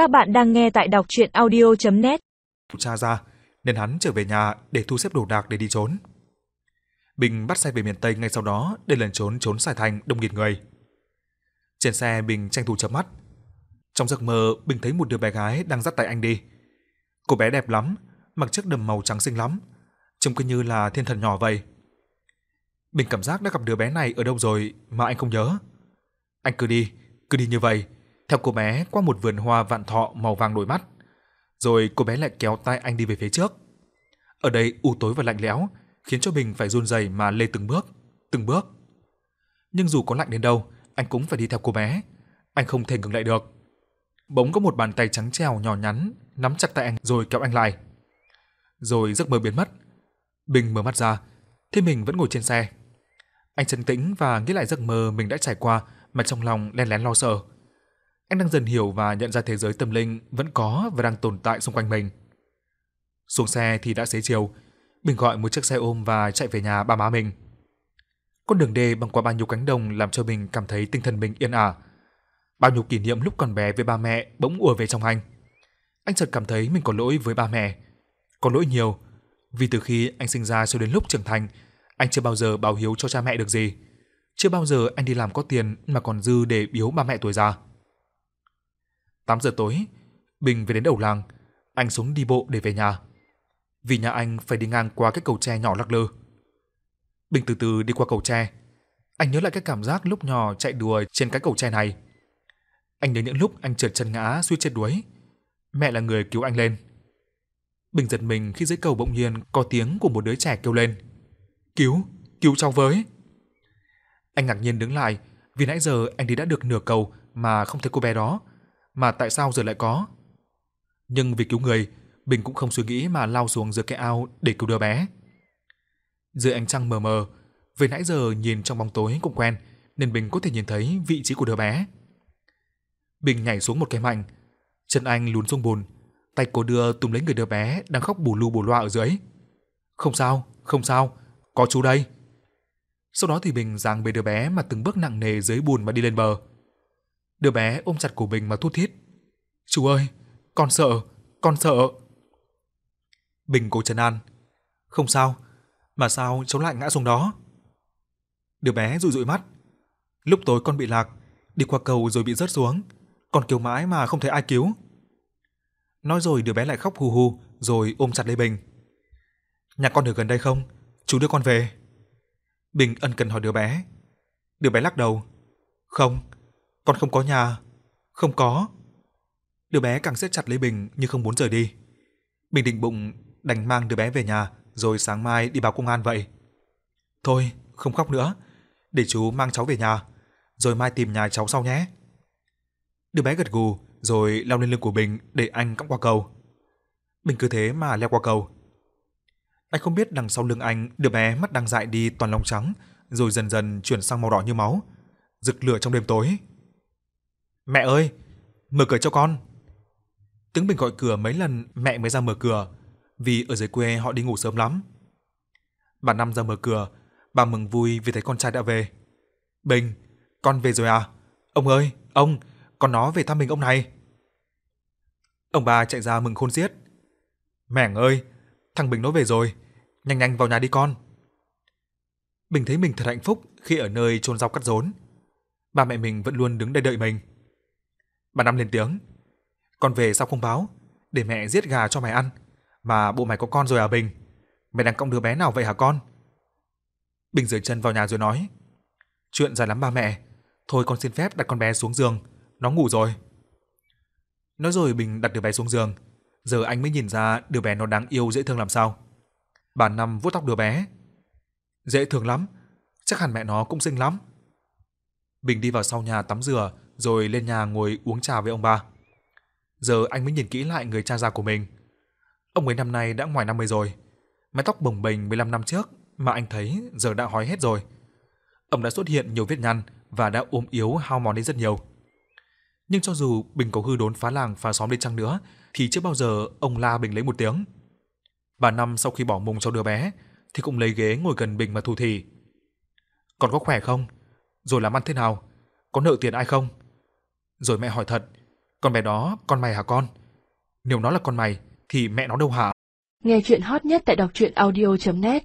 Các bạn đang nghe tại đọc chuyện audio.net cha ra, nên hắn trở về nhà để thu xếp đồ đạc để đi trốn. Bình bắt xe về miền Tây ngay sau đó để lần trốn trốn Sài Thành đông nghịt người. Trên xe Bình tranh thủ chớp mắt. Trong giấc mơ, Bình thấy một đứa bé gái đang dắt tay anh đi. Cô bé đẹp lắm, mặc chiếc đầm màu trắng xinh lắm, trông cứ như là thiên thần nhỏ vậy. Bình cảm giác đã gặp đứa bé này ở đâu rồi mà anh không nhớ. Anh cứ đi, cứ đi như vậy, theo cô bé qua một vườn hoa vạn thọ màu vàng nổi mắt. Rồi cô bé lại kéo tay anh đi về phía trước. Ở đây u tối và lạnh lẽo, khiến cho Bình phải run rẩy mà lê từng bước, từng bước. Nhưng dù có lạnh đến đâu, anh cũng phải đi theo cô bé. Anh không thể ngừng lại được. Bỗng có một bàn tay trắng trẻo nhỏ nhắn nắm chặt tay anh rồi kéo anh lại. Rồi giấc mơ biến mất. Bình mở mắt ra, thấy mình vẫn ngồi trên xe. Anh trấn tĩnh và nghĩ lại giấc mơ mình đã trải qua mà trong lòng len lén lo sợ. Anh đang dần hiểu và nhận ra thế giới tâm linh vẫn có và đang tồn tại xung quanh mình. Xuống xe thì đã xế chiều, Bình gọi một chiếc xe ôm và chạy về nhà ba má mình. Con đường đê băng qua bao nhiêu cánh đồng làm cho mình cảm thấy tinh thần mình yên ả. Bao nhiêu kỷ niệm lúc còn bé với ba mẹ bỗng ùa về trong anh. Anh chợt cảm thấy mình có lỗi với ba mẹ. Có lỗi nhiều, vì từ khi anh sinh ra cho đến lúc trưởng thành, anh chưa bao giờ báo hiếu cho cha mẹ được gì. Chưa bao giờ anh đi làm có tiền mà còn dư để biếu ba mẹ tuổi già. 8 giờ tối, Bình về đến đầu làng, anh xuống đi bộ để về nhà. Vì nhà anh phải đi ngang qua cái cầu tre nhỏ lắc lư. Bình từ từ đi qua cầu tre. Anh nhớ lại cái cảm giác lúc nhỏ chạy đùa trên cái cầu tre này. Anh nhớ những lúc anh trượt chân ngã suýt chết đuối. Mẹ là người cứu anh lên. Bình giật mình khi dưới cầu bỗng nhiên có tiếng của một đứa trẻ kêu lên. Cứu, cứu cháu với. Anh ngạc nhiên đứng lại vì nãy giờ anh đi đã được nửa cầu mà không thấy cô bé đó mà tại sao giờ lại có? Nhưng vì cứu người, Bình cũng không suy nghĩ mà lao xuống dưới cái ao để cứu đứa bé. Dưới ánh trăng mờ mờ, về nãy giờ nhìn trong bóng tối cũng quen, nên Bình có thể nhìn thấy vị trí của đứa bé. Bình nhảy xuống một cái mạnh, chân anh lún xuống bùn, tay cô đưa túm lấy người đứa bé đang khóc bù lu bù loa ở dưới. Không sao, không sao, có chú đây. Sau đó thì Bình giằng bế đứa bé mà từng bước nặng nề dưới bùn mà đi lên bờ. Đứa bé ôm chặt cổ Bình mà thút thít. Chú ơi, con sợ, con sợ. Bình cố trấn an. Không sao, mà sao cháu lại ngã xuống đó? Đứa bé rụi rụi mắt. Lúc tối con bị lạc, đi qua cầu rồi bị rớt xuống, con kêu mãi mà không thấy ai cứu. Nói rồi đứa bé lại khóc hù hù rồi ôm chặt lấy Bình. Nhà con ở gần đây không? Chú đưa con về. Bình ân cần hỏi đứa bé. Đứa bé lắc đầu. Không, con không có nhà. Không có. Đứa bé càng siết chặt lấy Bình như không muốn rời đi. Bình định bụng đành mang đứa bé về nhà rồi sáng mai đi báo công an vậy. Thôi, không khóc nữa. Để chú mang cháu về nhà. Rồi mai tìm nhà cháu sau nhé. Đứa bé gật gù rồi leo lên lưng của Bình để anh cõng qua cầu. Bình cứ thế mà leo qua cầu. Anh không biết đằng sau lưng anh đứa bé mắt đang dại đi toàn lông trắng rồi dần dần chuyển sang màu đỏ như máu, rực lửa trong đêm tối. Mẹ ơi, mở cửa cho con. Tiếng Bình gọi cửa mấy lần mẹ mới ra mở cửa, vì ở dưới quê họ đi ngủ sớm lắm. Bà Năm ra mở cửa, bà mừng vui vì thấy con trai đã về. Bình, con về rồi à? Ông ơi, ông, con nó về thăm mình ông này. Ông bà chạy ra mừng khôn xiết. Mẻng ơi, thằng Bình nó về rồi, nhanh nhanh vào nhà đi con. Bình thấy mình thật hạnh phúc khi ở nơi chôn rau cắt rốn. Ba mẹ mình vẫn luôn đứng đây đợi mình. Bà Năm lên tiếng. Con về sao không báo? Để mẹ giết gà cho mày ăn. Mà bộ mày có con rồi à Bình? Mày đang cõng đứa bé nào vậy hả con? Bình rời chân vào nhà rồi nói. Chuyện dài lắm ba mẹ. Thôi con xin phép đặt con bé xuống giường. Nó ngủ rồi. Nói rồi Bình đặt đứa bé xuống giường. Giờ anh mới nhìn ra đứa bé nó đáng yêu, dễ thương làm sao. Bà Năm vuốt tóc đứa bé. Dễ thương lắm. Chắc hẳn mẹ nó cũng xinh lắm. Bình đi vào sau nhà tắm rửa rồi lên nhà ngồi uống trà với ông ba. Giờ anh mới nhìn kỹ lại người cha già của mình. Ông ấy năm nay đã ngoài 50 rồi. Mái tóc bồng bềnh 15 năm trước mà anh thấy giờ đã hói hết rồi. Ông đã xuất hiện nhiều vết nhăn và đã ốm yếu hao mòn đi rất nhiều. Nhưng cho dù Bình có hư đốn phá làng, phá xóm đi chăng nữa, thì chưa bao giờ ông la Bình lấy một tiếng. Bà Năm sau khi bỏ mùng cho đứa bé, thì cũng lấy ghế ngồi gần Bình mà thủ thỉ. còn có khỏe không? Rồi làm ăn thế nào? Có nợ tiền ai không? Rồi mẹ hỏi thật, Con bé đó, con mày hả con? Nếu nó là con mày, thì mẹ nó đâu hả? Nghe chuyện hot nhất tại đọc truyện audio.net